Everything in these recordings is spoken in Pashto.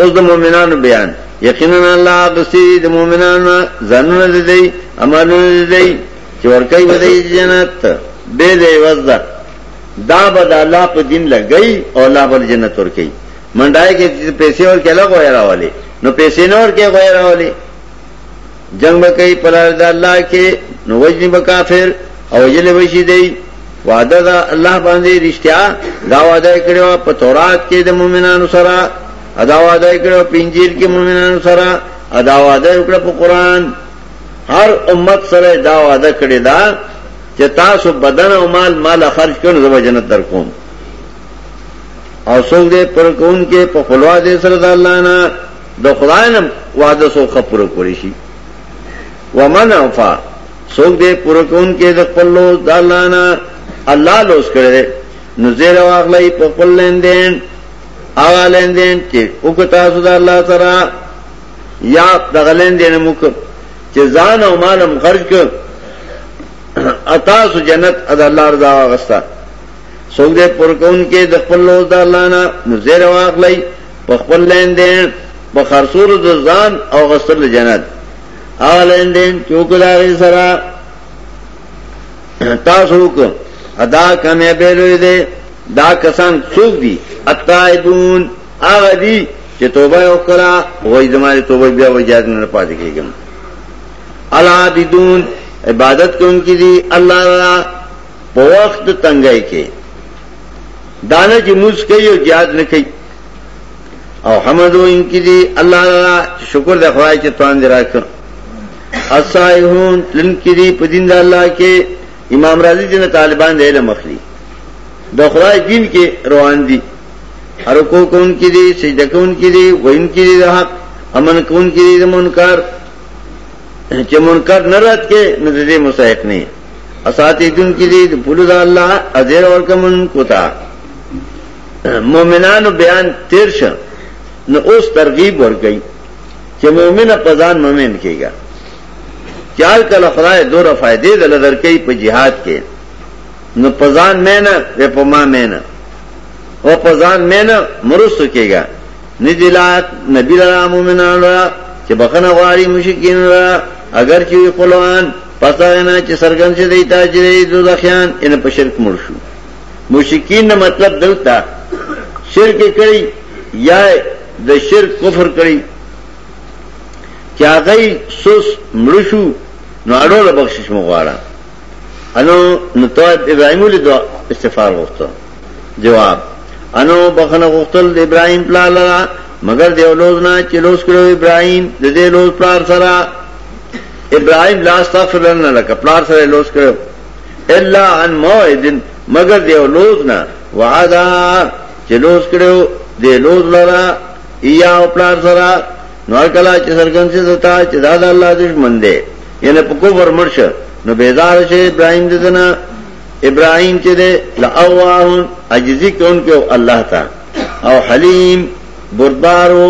اوس د مؤمنانو بیان یقینا الله غسی د مؤمنانو ځانونه دي دی امانونه دي دی چې ورکوي به دی جنت به دی وزدا دا به د الله په دین لګي او الله بل جنت ورکوي منډای کې پیسې ورکړه غوړې راولي نو پیسې نور کې غوړې راولي جنگ بکئی پلار دا اللہ کے نو وجنی بکافر او جل وشی دی وعدہ دا اللہ باندے رشتیا دا وعدہ کرو پا تورات کے دا مومنانو سرا ادا وعدہ کرو پا انجیل کے مومنانو سرا ادا وعدہ کرو پا قرآن ہر امت سر دا وعدہ کرے دا چه تاسو بدن او مال مال خرج کړو زما جنت در کوم او څوک دې پر کون کې په خلوا دې سره د الله نه د خدای نه وعده سو خپره کولی شي ومن اوفا څوک دې پوره کون کې د خپل لوز د الله نه الله لوز کړي نو زیر واغلې په خپل لیندین هغه لیندین چې وکتا سو د الله سره یا دغه لیندین موږ چې ځان او مالم خرج کړ اتا سو جنت ادا الله رضا واغستا څوک دې پوره کون کې د خپل لوز د الله نه نو زیر واغلې په خپل لین دین په خرصور د ځان او غسل جنت هغه لین دین چې وکړای سره تاسو وکړه ادا کمه به لوی دی دا کسان څوک دي اتایبون هغه دي چې توبه وکړه وای زماره توبه بیا وجاد نه پاتې کیږم العابدون عبادت کوونکي دي الله را په وخت تنګای کې دانه چې موس کوي او زیاد نه کوي او حمد و ان کی دی الله تعالی شکر د خدای چې توان دی راک اسایهون لن کی دی په دین د الله کې امام رازی جن طالبان د علم اخلي د خدای دین کې روان دي هر کو کون کی دی سجده کون کی دی وین کی دی د حق امن کون کی دی د منکر چې منکر نه رات کې نه دې مستحق نه اساتیدون کی دی د پلو د الله اجر اور کمن کوتا مومنانو بیان تیر شه نو اوس ترغیب ورګی چې مومنه پزان مومن کیږي چار کله خدای دور فائدې دل درکې په jihad کې نو پزان مینا و په ما مینا او پزان مینا مرستو کیږي نجلات نبی لرا مومنان لرا چې بخنه غواړي مشکین لرا اگر چې قرآن پتا نه چې سرګن شه دیتا چې دوزخیان ان په شرک مرشو مشرکین نه مطلب دلته شرک کړي یا د شرک کفر کړي چې هغه سوس مړ شو نو اړو له بخشش مغواړه انو نو تو ابراهیم له دعا استغفار وغوښته جواب انو بخنه غوښتل د ابراهیم پلا لرا مگر دیو لوز نه چې لوز کړو ابراهیم د دې لوز پلار سره ابراهیم لا استغفر لنا لك پلار سره لوز کړو الا عن موعد مگر دیو لوز نه وعدا چې لوز کړو دی لوز لرا یا او پلار سره نو کلا چې سرګن سي دتا چې دا د الله دشمن دی یعنی په کوفر مرشه نو بیدار شي ابراهيم ددنه ابراهيم چې دی لاواه عجزي کوونکو الله تا او حلیم بردبارو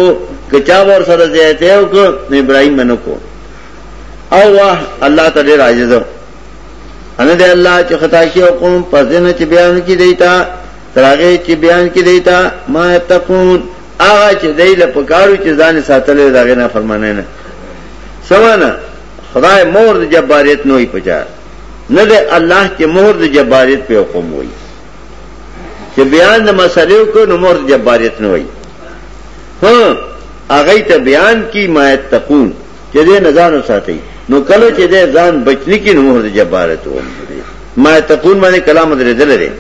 کچا ور سره زیاته او کو ابراهيم منو کو او واه الله تعالی راځي ان دې الله چې خطا شي او قوم پس دینه چې بیان کې دیتا ترغه چې بیان کې دیتا ما تقون هغه چې دای له پکارو چې ځان ساتلې داغه نه فرمانه نه سمانا خدای مور د جباریت نوې پچا نه دې الله چې مور د جباریت په حکم وایي چې بیان د مسلې کو نو مور جباریت نه وایي ها هغه ته بیان کی ما تقون چې دې نه ځان وساتي نو کله چې دې ځان بچنی کې نو مهر د جبارت وو ما تقول باندې کلام درې دل لري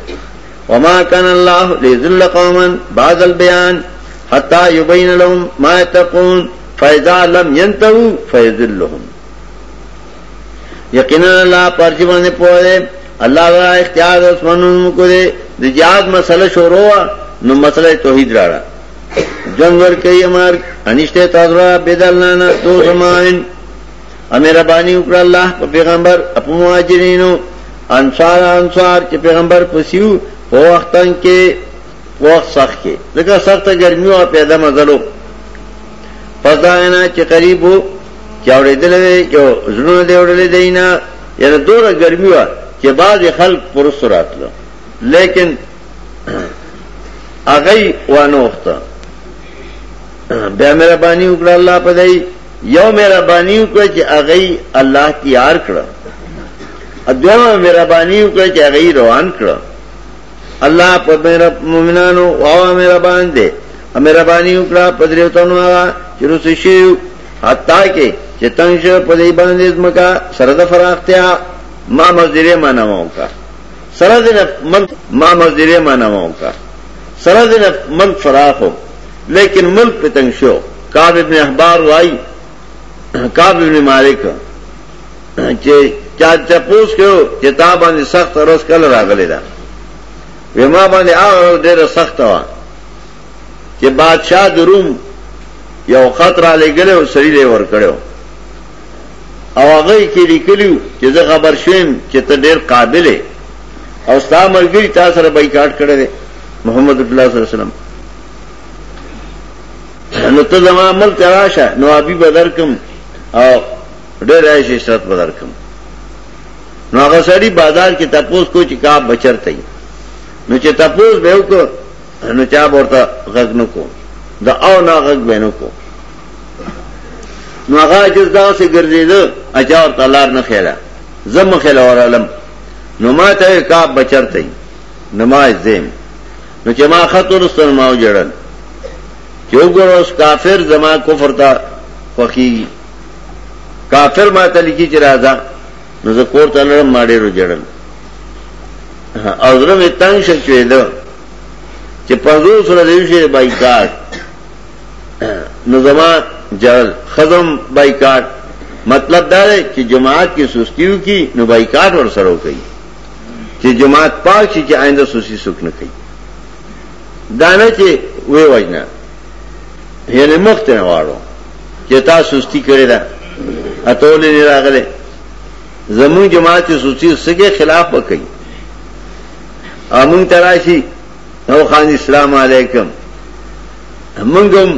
وما كان الله ليذل قوما بعد البيان حتى يبين لهم ما تقول فاذا لم ينتهوا فيذلهم یقینا الله پرځي باندې پوهه الله را اختیار اوس منو کو دې د جهاد مسله شروع نو مسله توحید راړه جنگ ورکی امرک انشتے تازرا بیدلنانا تو زمائن امیر بانی اکر اللہ پا پیغمبر اپا مواجرینو انصار انصار چې پیغمبر پسیو په وختن کې وخت سخت کې لکه سخت ګرمي او پیدا مزلو پس دا نه چې قریب وو چې اورېدل وي یو زړه دی اورېدل دی نه یره دوره ګرمي و چې بعض خلک پرسراتلو لیکن اغی وانوخته بیا مهرباني وکړه الله په دای یو مهرباني وکړه چې اغی الله تیار کړه ادویمه مهرباني وکړه چې اغی روان کړه الله په مؤمنانو او مهربان دی مهرباني وکړه په دریو تنو هغه چې رسې شي حتی کې چې تنگ شو په دې باندې ځمکه سره د فراختیا ما مزدیره منمو کا سره دې من ما مزدیره معنا ما وکا سره دې من فراخ هو لیکن ملک په تنگ شو کعب ابن احبار وای کعب ابن مالک چې چا تپوس کړو چې تا باندې سخت ورځ کله راغلی دا وما باندې هغه ډېر سخت و چې بادشاہ د روم یو خطر علی ګلو سړي له ور کړو او هغه یې کې لیکلیو چې زه خبر شوم چې ته ډېر قابل یې او ستا ملګری تا سره بایکاټ کړی دی محمد رسول الله صلی الله علیه وسلم نو ته زما ملک ته راشه نو ابي بدر کوم او ډېر عیش عشرت بدر کوم نو هغه سړی بازار کې تپوس کو چې کا بچرته نو چې تپوس به وکړ نو چا ورته غږ نکو دا او نه غږ بینو کو نو هغه عجز دا سه ګرځیدو اجار تلار نه خیره زم خیره ورالم نو ما ته کا بچرته نو ما زم نو چې ما خطر سره ما جوړل چې وګوروس کافر زما کفر ته خوخي کافر ما ته لکی چې راځه نو زه کور ته لړم ما ډیرو جوړل او زړه می تنگ شوی دا چې پنځو سره دیوشه بایکاټ نو زما جړل خزم بایکاټ مطلب دا دی چې جماعت کې سستیو کی نو بایکاټ ور سره کوي چې جماعت پاک شي چې آینده سستی سوک نه کوي دا نه چې وې وجنا یعنی مخ ته واړو چې تا سستی کړی دا اتول نه راغله زمون جماعت سستی سګه خلاف وکړي امون تراشی او خان اسلام علیکم منګم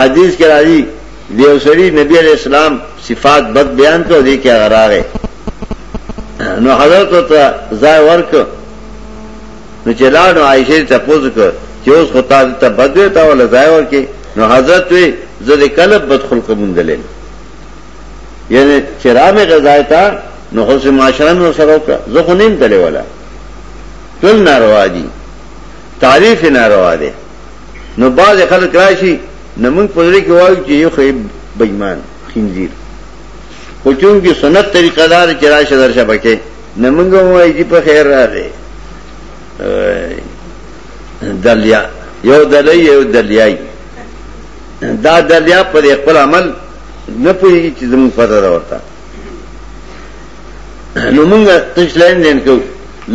حدیث کې راځي دیو سړي نبی علیہ السلام صفات بد بیان کړو دي کې غراغه نو حضرت ته ځای ورک نو چې لاړو عائشه ته پوز کړ چې اوس خو تا ته بد وي تا ولا ځای ورکې نو حضرت وی زه د کلب بد خلق مونږلې یعنی چې رامه غزای تا نو خو سم معاشره نو سره وکړه زه خو نیم تلې ولا ټول ناروا دي تعریف ناروا دی نو باز خلک راشي نو موږ په لري کې وایو چې یو خې بېمان خنزیر خو چون کې سنت طریقه دار چې راشه در شبکه نو موږ وایو چې په خیر را دی دلیا یو دلی یو دلیای دا دلیا پر خپل عمل نه پوهیږي چې زموږ پته دا ورته نو مونږ تش لین دین کو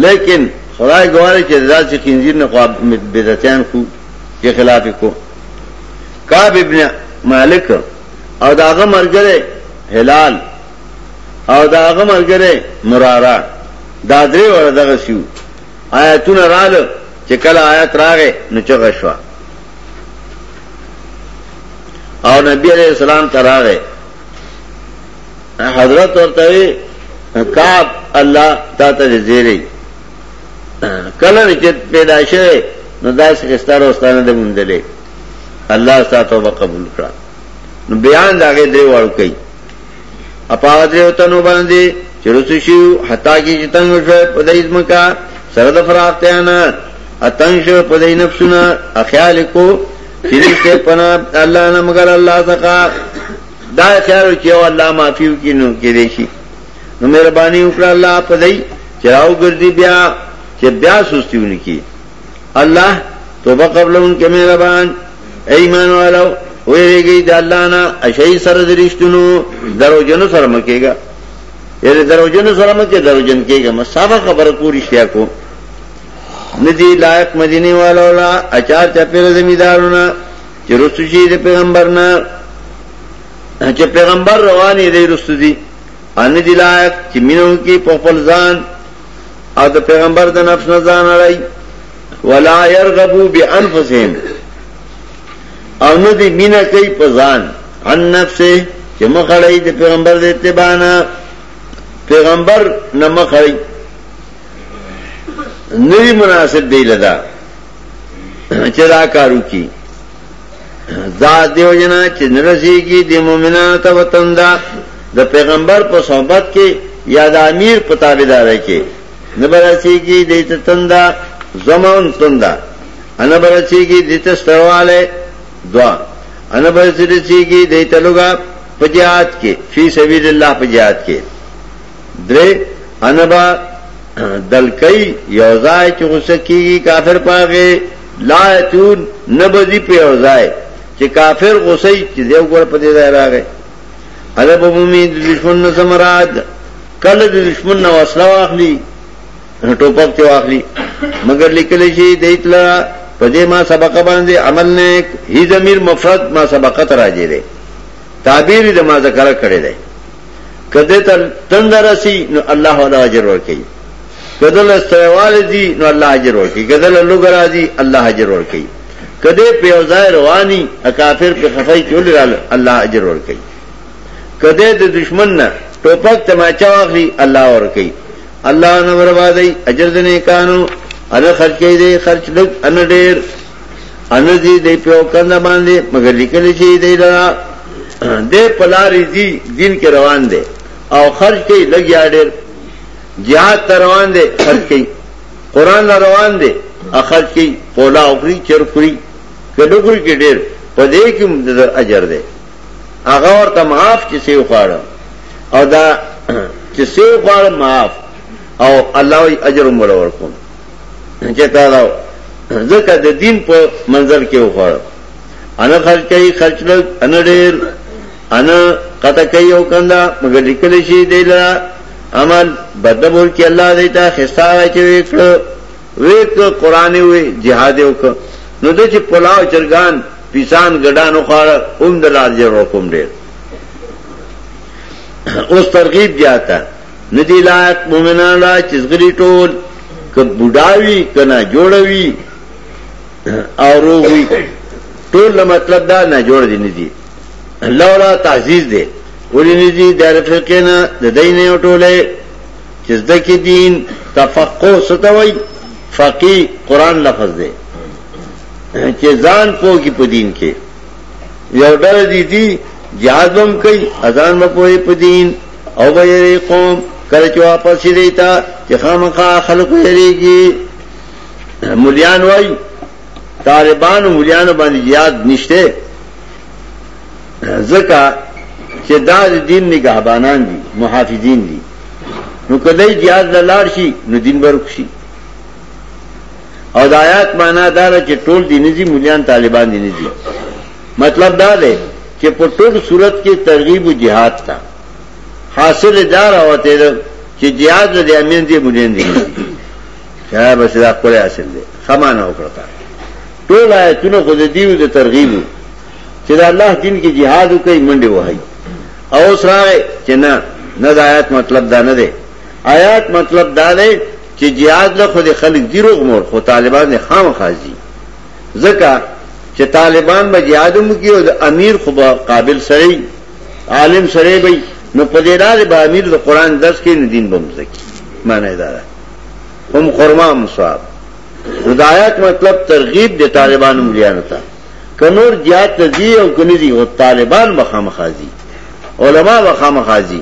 لیکن خدای ګواره چې ذات چې خنزیر نه خواب بدعتان کو چې خلاف کو کعب ابن مالک او داغه مرګره هلال او داغه مرګره مرارا دا درې ور دغه سیو آیاتونه رااله چې کله آیات راغې نو چغه شو او نبی علیہ السلام تراغه حضرت ورتوی کعب الله تا ته زیری کله چې پیدا شوه نو داس استاره واستانه د مندلې الله ستاسو توبه قبول کړه نو بیان داګه دی ور کوي اپاوت له تنو باندې چرته شو حتا کې چې تنگ شو په دې ځمکا سره د فراغتیانا اتنګ شو په دې نفسونه اخیال کو چیرې پنا الله نه مگر الله څخه دا خیال چې او الله معافیو کینو کې دي شي نو مهرباني وکړه الله په دې چې راو ګرځي بیا چې بیا سستیونه کی الله توبه قبلون کې مهربان ایمان والو ویریږي د الله نه اشی سره درشتونو درو جنو سره مکیږي یره درو جنو سره مکه درو جن کېږي مسافه خبره کوی شیا کو ندی لائق مدینه والا ولا اچار چا پیر زمیدارونه چې رسو شي د پیغمبر نه چې پیغمبر رواني دی رسو دي ان دی لائق چې مينو کې په خپل ځان او د پیغمبر د نفس نه ځان اړای ولا يرغبو بانفسهم او نه دی مینا کوي په ځان ان نفسه چې مخړی د پیغمبر د اتباع نه پیغمبر نه مخړی نری مناسب دی لدا چدا کارو کی دا دیو جنا چې نرسی کی د مؤمنانو ته وطن دا د پیغمبر په صحبت کې یا د امیر په تابعدار کې نبرسی کی د تندا زمان تندا انا برسی کی د تستواله دعا انا برسی کی د تلوګه پجات کې فی سبیل الله پجات کې درې انه به دلکۍ یو ځای چې غوسه کیږي کافر پاغه لا تون نه بځي په یو ځای چې کافر غوسه چې دیو ګور په دې ځای راغی ادب عمومي د دشمن نه سمراد کله د دشمن نه وسله واخلي ټوپک ته واخلي مګر لیکل شي د اطلاع په دې ما سبق باندې عمل نه هی ضمیر مفرد ما سبقت راځي دی تعبیر د ما ذکر کړی دی کده ته تند رسی نو الله ولا اجر ورکي کده له استوال دي نو الله اجر ورکي کده له لوګ راځي الله اجر ورکي کده په یو ځای رواني کافر په خفای چول رال الله اجر ورکي کده د دشمن نه ټوپک تماچا واخلي الله ورکي الله نو بربادي اجر دنه کانو انا خرچې دي خرچ لګ ان ډېر ان دې دې په وکند باندې مګر لیکل شي دې لرا دې پلاری دي دین کې روان دي او خرج کې لګیا ډېر jihad ته روان دي خرج کې قران روان دي اخرج کې پولا اوپری چرپری کډوګری کې ډېر په دې کې د اجر ده هغه ورته معاف چې سی وخاړه او دا چې سی وخاړه معاف او الله اجر مولور کوم چې تا دا ځکه د دین په منظر کې وخوړ انا خرچ کوي خرچ لږ انا ډېر انا قطع کوي او کنده مګر لیکل شي دی لا عمل بدبول کې الله دې ته خستا چې وکړو وکړو قران وی jihad وکړو نو د چې پلاو چرګان پیسان ګډانو خار اوم د لار جوړ کوم ډېر اوس ترغیب دیاته ندی لایق مومنان لا چې زغری ټول ک بډاوی کنا جوړوي او روغوي ټول مطلب دا نه جوړ دي ندی الله لا تعزیز دی ولې ندی د رفقینا د دینه ټوله چې ځکه دین تفقه ستوي فقی قران لفظ دی چې ځان پوګي په دین کې یو ډله دي دي جهاد بم کوي اذان مپوي په دین او به یې قوم کله چې واپس شي دیتا چې خامخا خلکو یریږي مليان وای طالبان او مليان باندې یاد نشته ځکه چې دا د دین نگهبانان دي محافظین دي نو کله یاد لاله شي نو دین ورک شي او د آیات معنا دا ده چې ټول دي نزي مليان طالبان دي نزي مطلب دا ده چې په ټول صورت کې ترغیب او جهاد تا حاصل دا راوته ده چې جهاد د امین دي مليان دي شاید بس دا خپل حاصل ده خمانه وکړه ټول آیتونه خو د دیو د ترغیب چې د الله دین کې jihad کوي منډه وهي او سره چې نه نه آیات مطلب دا نه دی آیات مطلب دا دی چې جهاد له خو د خلک دی روغ مور خو طالبان نه خام خازي ځکه چې طالبان به جهاد مو کې او د امیر خو به قابل سړی عالم سړی به نو په دې لارې به امیر د قران درس کې نه دین بم زکی معنی دا ده هم خرما هم ثواب هدایت مطلب ترغیب د طالبانو مليانو ته کنور جهاد ته دی او کني دی او طالبان به خام خازي علما به خام خازي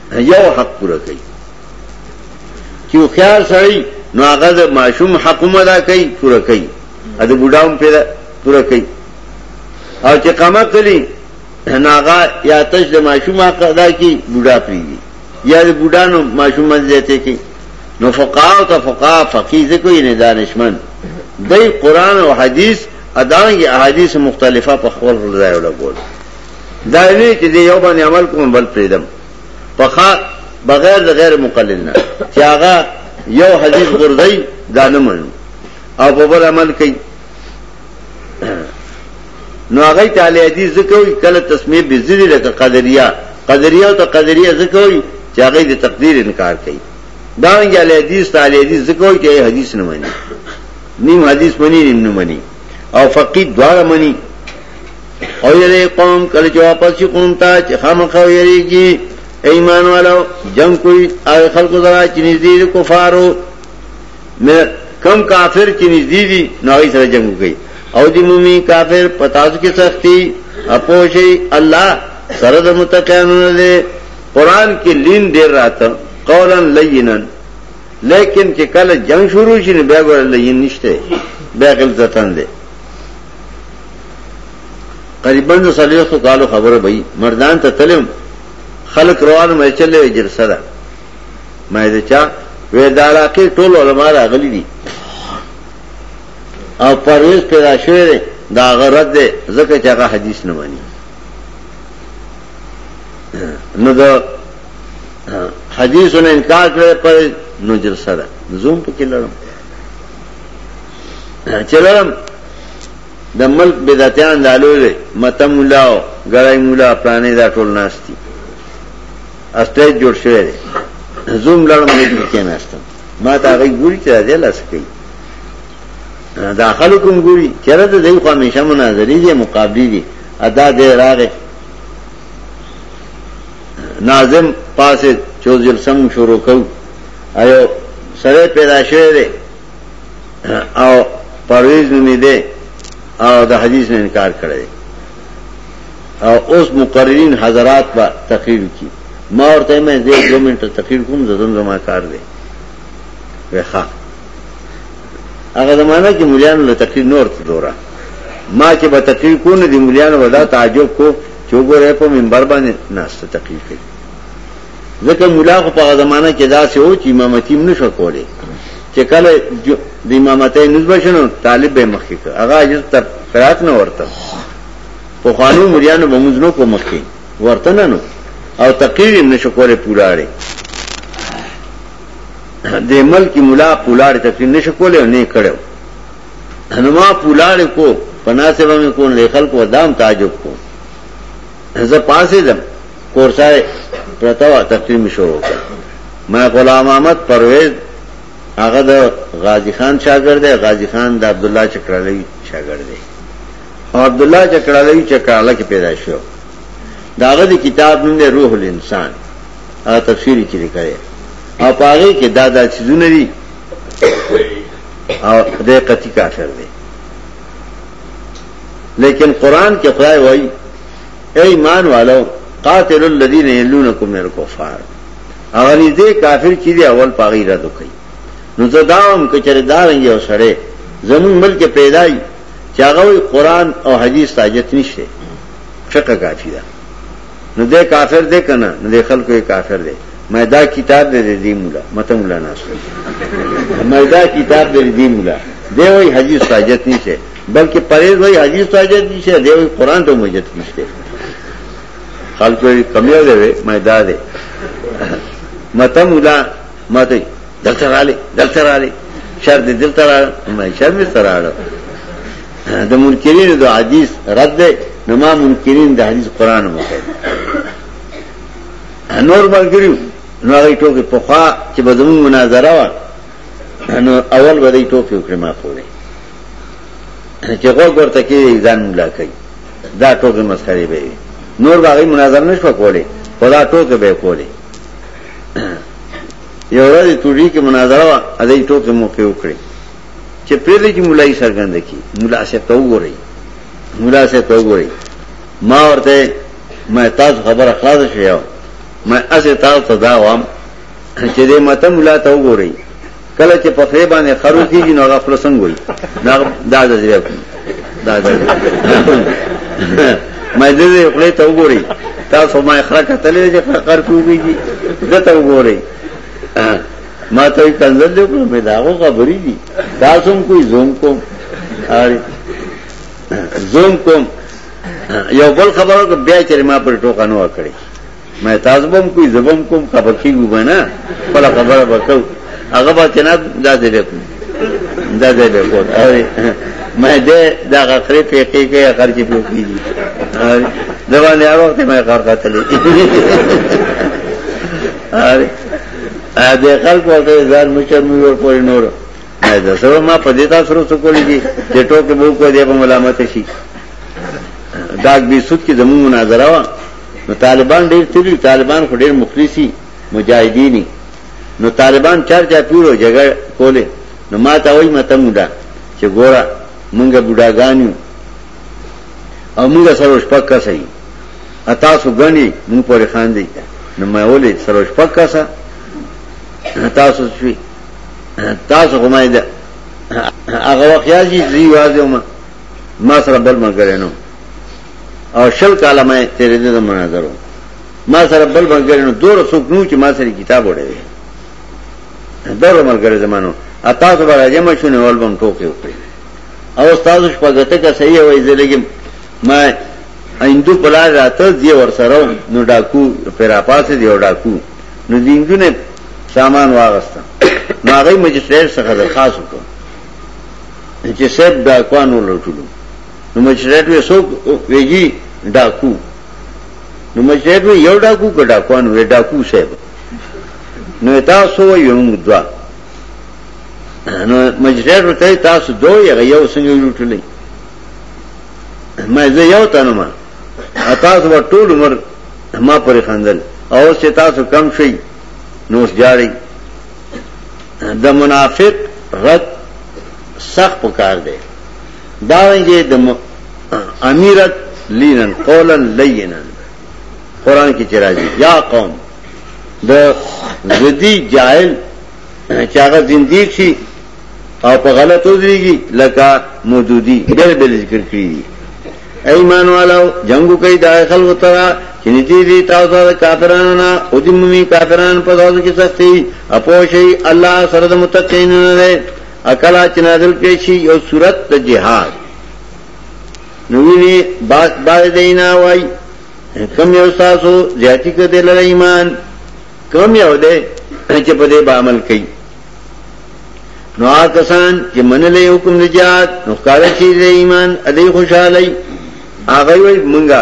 یو حق پوره کوي چې خيار سړی نو هغه د معشوم حق مدا کوي پوره کوي ا د بډاوم پیدا پوره کوي او چې قامه کړي ناغا یا تش د معشوم حق ادا کی بډا پریږي یا د بډانو معشوم منځته کې نو فقاو ته فقا فقيه ذکر نه دانشمن دای قران او حديث ادانګي احاديث مختلفه په خپل ځای ولا ګول دا نه چې دی یو باندې عمل کوم بل پریدم په خا بغیر د غیر مقلد نه چې هغه یو حدیث غردای دا نه منو او په بل عمل کوي نو هغه تعالی حدیث ذکر کله تسمیه به ذری لکه قدریه قدریه او قدریه ذکر چې هغه د تقدیر انکار کوي دا یې علی حدیث تعالی حدیث ذکر چې حدیث نه مني نیم حدیث مني نیم نه مني او فقید دواړه مني او یری قوم کله چې واپس شي قوم ته چې خامخا یریږي ایمان والو جنگ کوي هغه خلکو سره چې نږدې دي کفارو مې کم کافر چې نږدې دي نو هغه سره جنگ کوي او دی مومي کافر پتاس کې سختي اپوشي الله سره د متقینو نه قرآن کې لین ډیر راته قولا لینا لیکن چې کله جنگ شروع شي نو بیا ګور لین نشته بیا غلطتان دي قریبا د سلیوسو کالو خبره به مردان ته تلم خلک روان مې چلې جلسه ده مې ده چا وې دا علاقې ټول علما راغلي دي او پرويز پیدا شوی دی دا غرض دی ځکه چې هغه حدیث نه مانی نو دا حدیثونه انکار کړی پر نو جلسه ده زوم پکې لړم چلرم د ملک بدعتیان دا لوی دی مته مولا او ګړای مولا پرانه دا ټول ناشتي اسټیج جوړ شوی دی زوم لړم دې کې ناشتم ما ته غي ګوري چې راځي لاس کوي داخل کوم ګوري چیرې د دې خو همیشه مناظرې دي مقابله دي ادا دې راغې ناظم پاسه چوزل سم شروع کو ایو سره پیدا شوه او پرویز نومی دے او د حدیث نے انکار کرے او اس مقررین حضرات با تقریر کی ما اور تے میں دے دو منٹ تقریر کم زدن زمان کار دے ویخا اگر زمانہ کی ملیانو لتقریر نور تدورا ما چې به تقریر کو نه دی مليانو ودا تعجب کو چوغو رې په منبر باندې ناشته تقریر کوي ځکه مولا خو په زمانہ کې دا سه و چې امامتی هم نشو کولای چې کله د امامتۍ نسبت شنو طالب به مخکې کړ هغه اجازه تر قرات نه ورته په خوانو مریانو به موږ نو کو مخکې ورته نه نو او تقریر هم نشو کولای پوراړي د ملک مولا پولاړ تقریر نشو کولای نه کړو انما پولاړ کو پناسبه مې کو نه خلکو دام تعجب کو زه پاسې دم کورسای پرتوا تقریم شروع کړ ما غلام احمد پرویز هغه د غازی خان شاګرد دی غازی خان د عبد الله چکرالوی شاګرد دی او عبد الله چکرالوی چکراله کې پیدا شو داغه د کتاب نوم دی روح الانسان او تفسیر کې لیکلی او پاره کې دا دا چیزونه دي او د قتی کافر دی لیکن قرآن کے خدای وائی اے ایمان والو قاتل الذین یلونکم من الکفار هغه نږدې کافر چې دی اول پاغي رد کوي نو زه داوم کچره دارنګ یو سره زمون ملک پیدای چې هغه قرآن او حدیث تاجت نشته فقہ کافی ده نو دې کافر دی کنه نو دې خلکو یې کافر دی مې دا کتاب دې دې مولا مته مولا ناس مې دا کتاب دې دې مولا دی وای حدیث تاجت نشته بلکې پرېز وای حدیث ته حاجت نشته دی وای قران ته حاجت نشته خلکو یې کمیو دی وای مېدا دی مته مولا مته دلته رااله دلته رااله شر دې دلته رااله مې شر مې سره رااله د منکرین د حدیث رد ده نو ما منکرین د حدیث قران مو کوي نور مرګریو نو هغه ټوکې په خوا چې بدمون مناظره و نو اول به دې ټوکې وکړم ما پوره چې غوږ ورته کې ځان ملا کوي دا ټوکې مسخري به وي نور باغی مناظره نشو کولی خدا ټوکې به کولی یو ورځ ټوډي کې مناظره وا اده ټوکې مو کې وکړي چې پیرې چې مولای سرګند کی مولا سه تو وګوري مولا سه تو وګوري ما ورته ما تاسو خبره خلاص شوم ما اسه تاسو ته دا وام چې دې ماته مولا ته وګوري کله چې په خې باندې خرو کیږي نو هغه خپل څنګه وي دا دا د زیب دا دا مې دې خپل ته وګوري تاسو ما خره کتلې چې خر کوږي دې ته وګوري ما ته کنځل دې کوم مې دا غو خبرې دي تاسو هم کوئی زوم کوم اره زوم کوم یو بل خبرو بیا چې ما پر ټوکا نو کړی مې تاسو بم کوی زبم کوم خبرتي وبنه خپل خبره وکاو هغه به چنه دا دې وکم دا دې وکړ مې دې دا غخري پیټي کې خرچ پیو کیږي دا باندې هر وخت مې کار کاتلې اره ا دې خلک ورته ځان مشر مې ور پورې نور دا سره ما په دې تاسو سره څه کولې دي چې ټوکې مو کو دې په ملامت شي داګ به سود کې زموږ مناظره وا نو طالبان ډیر تیری طالبان خو ډیر مخلصي مجاهدینی نو طالبان چار چا پیرو جګړه کوله نو ما ته وای مته مودا چې ګوره مونږه بډاګانیو او مونږه سروش پکا سي اتا سو غني مونږ پورې خان دی نو ما ولې سروش پکا سا تاسو شوي تاسو کومه ده هغه وخت یاځي زی واځم ما سره بل مګر نه او شل کاله مې تیرې دې د مناظرو ما سره بل بنګر نو دوه څوک نو چې ما سره کتاب وړي دغه ملګری زمانو اتا ته به جمع شونه ول بم ټوکې وکړي او استاد شپږته کا صحیح وای زلګي ما ایندو پلا راته دی ور سره نو ډاکو پیرا پاسه دی ور ډاکو نو دینګونه سامان واغسته نو هغه مجسټر څخه درخواست وکړ چې سب ډاکوانو لټولو نو مجسټریټ وی سو ویجی ډاکو نو مجسټریټ وی یو ډاکو که ډاکوان وی ډاکو صاحب نو تاسو وی موږ دوا نو مجسټریټ ورته تاسو دوه یو یو څنګه لوټلې ما زه یو تنه ما تاسو ور ټول عمر ما پرې خندل او چې تاسو کم شئ نو ځاړي د منافق رد سخت پکار دی دارنګه د امیرت لینن قولا لینا قران کې چې راځي یا قوم د زدی جاهل چې هغه زندګی شي او په غلط وځيږي لکه مودودی بل بل ذکر کړی ایمان والو جنگو کوي د خلکو ترا چې نږدې دي تاسو د کافرانو نه او د مومي کافرانو په تاسو کې سختي اپوشي الله سره د متقین نه اکلا چې نازل کړي شي یو صورت د جهاد نو ویني باز باز دینا وای کم یو تاسو زیاتی کړي لره ایمان کم یو دې چې په دې عمل کوي نو آکسان چې منلې حکم د جهاد نو کار شي د ایمان ا دې خوشاله هغه وي مونږه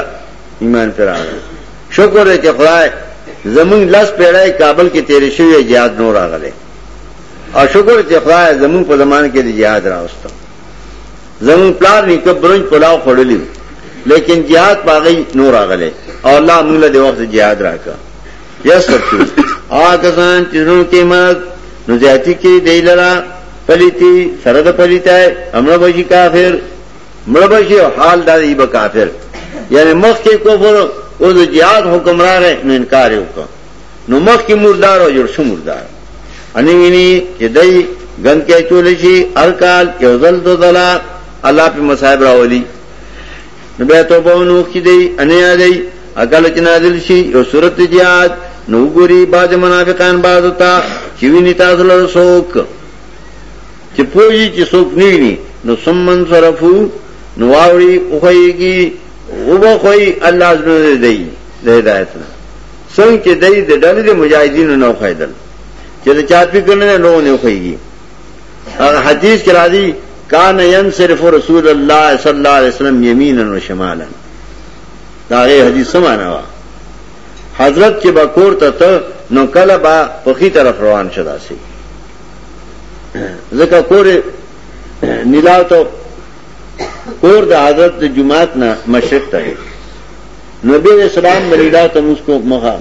ایمان پر راغله شکر دې چې خدای زمون لاس پیړای کابل کې تیرې شوې جهاد نور راغله او شکر چې خدای زمون په زمانه کې د جهاد راوستو زمون پلار نیکه برنج پلاو خړلې لیکن جهاد باغی نور اغله او الله موږ له وخت جهاد راکا یا سرتو آکسان چرونو کې مرد نو زیاتی کې دی لرا پلیتی سره د پلیتای امر بشي کافر مړ بشي حال دا دی به کافر یعنی مخ کې کفر او د جهاد حکم را رہے نو انکار وکړ نو مخ کی مردار او جوړ شو مردار اني ویني چې دای ګن کې چول شي ارکال یو ځل دو دلا الله په مصائب راولي نو به توبه نو کی دی اني دی اکل چې نازل شي یو صورت جهاد نو ګوري باز منافقان باز تا چې ویني تاسو له سوک چې پوجي چې سوک نه ویني نو سمن صرفو نو واوري اوږي وبخوي الله عز وجل دی د هدایت نه څنګه چې دای د ډلې د مجاهدینو نو خیدل چې د چا فکر نه نو نه خوېږي هغه حدیث کې راځي کان ينصرف رسول الله صلی الله علیه وسلم یمینا و شمالا دا غي حدیث سمانه وا حضرت کې بکور ته ته نو کله با په خي طرف روان شدا سي ځکه کور نیلاو ته کور د حضرت جمعات نه مشرق ته نبی علیہ السلام مریدا ته مسکو مخه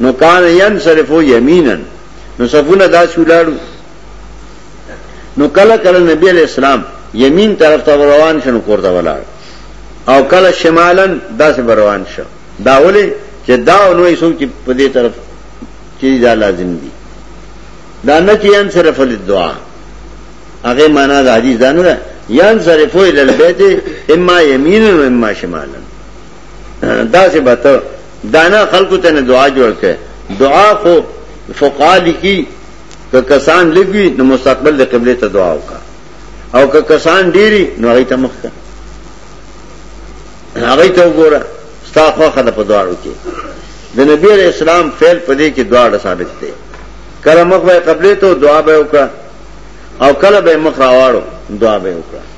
نو کان ین صرفو یمینن نو صفونه دا شولاړو نو کله کله نبی علیہ السلام یمین طرف ته روان شنو کور ته ولاړ او کله شمالن دا سه روان شو دا ولې چې دا نو یې څوک په دې طرف چې دا لازم دي دا نه چې ان صرف الدعاء هغه معنا د حدیث دا نه ده یان صرفو ال البیت اما یمین و اما شمالا دا سے بات دانا خلق ته نه دعا جوړ کړي دعا خو فقها لیکي که کسان لګوي نو مستقبل د قبله ته دعا وکا او که کسان ډيري نو هغه ته مخ کړه هغه ته وګوره ستا خو خدای په دعا وکي د نبی علیہ السلام فعل پدې کې دعا ثابت دی کله مخ به قبله ته دعا به وکړه او کله به مخ راوړو دعا به وکړه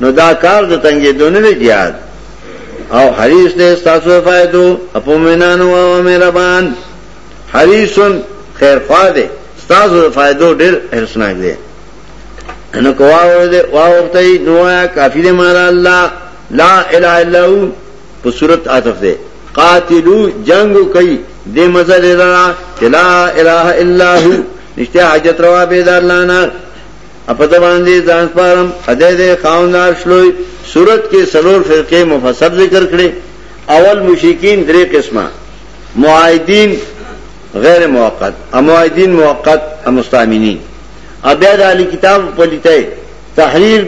نو دا کار د تنګې دونه دی جهاد او حریص دې تاسو فائدو اپو مینانو او مهربان حریص خیر خوا دې تاسو فائدو ډېر حسناک دی نو کوه دې واورته نو کافی دې مال الله لا اله الا هو په صورت عاطف دې قاتلو جنگ کوي دې مزل را لا اله الا هو نشته حاجت روا به دار لانا اپا دا باندی زان سپارم خدای دے خاون دار شلوی صورت کے سلور فرقے مفصل ذکر کرے اول مشرکین درې قسمه معاهدین غیر موقت او معاهدین موقت او مستامینین او بیا د علی کتاب په لیته تحریر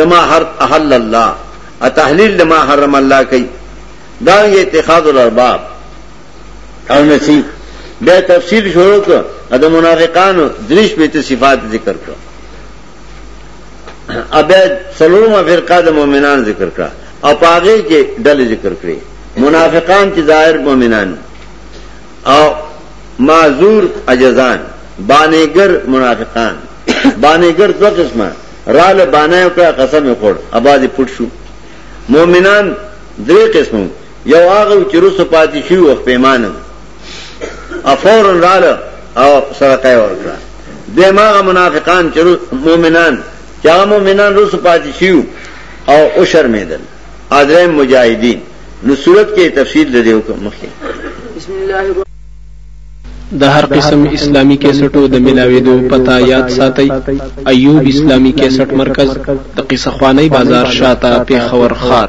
لما حر احل الله او تحلیل لما حرم الله کوي دا یې اتخاذ الارباب او نسی بیا تفسیر شروع کړ د منافقانو دریش په صفات ذکر کړ ابیا سلورمه فرقه د مؤمنان ذکر کړه او پاغه کې ډلې ذکر کړې منافقان چې ظاهر مؤمنان او معذور اجزان بانیګر منافقان بانیګر دو قسمه رال بانه او قسم خور اباد پټ شو مؤمنان درې قسمه یو هغه چې روسو پاتې شي وخت پیمانه افورن رااله او صدقه ورکړه دماغه منافقان چې مؤمنان چې هغه مؤمنان روسو پاتې شي او او شرمېدل ادرم مجاهدین نو صورت کې تفصیل د دیو کوم مخکې بسم الله د هر قسم اسلامی کیسټو د ملاویدو پتا یاد ساتي ایوب اسلامی کیسټ مرکز د قصه خوانی بازار شاته پیښور خار